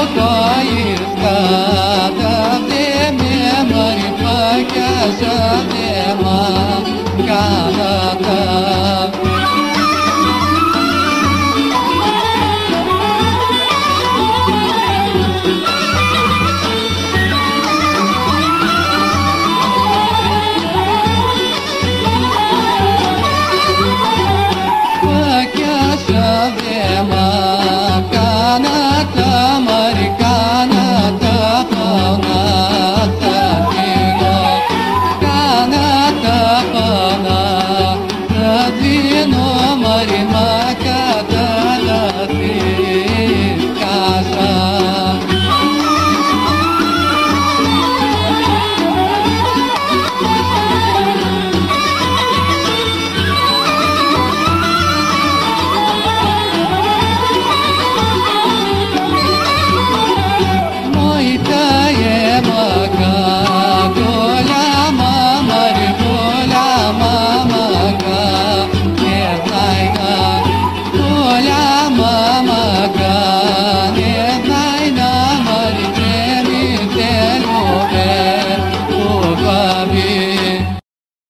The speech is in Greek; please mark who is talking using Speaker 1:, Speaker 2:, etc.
Speaker 1: Ποτέ δεν είμαι εδώ, Ποτέ δεν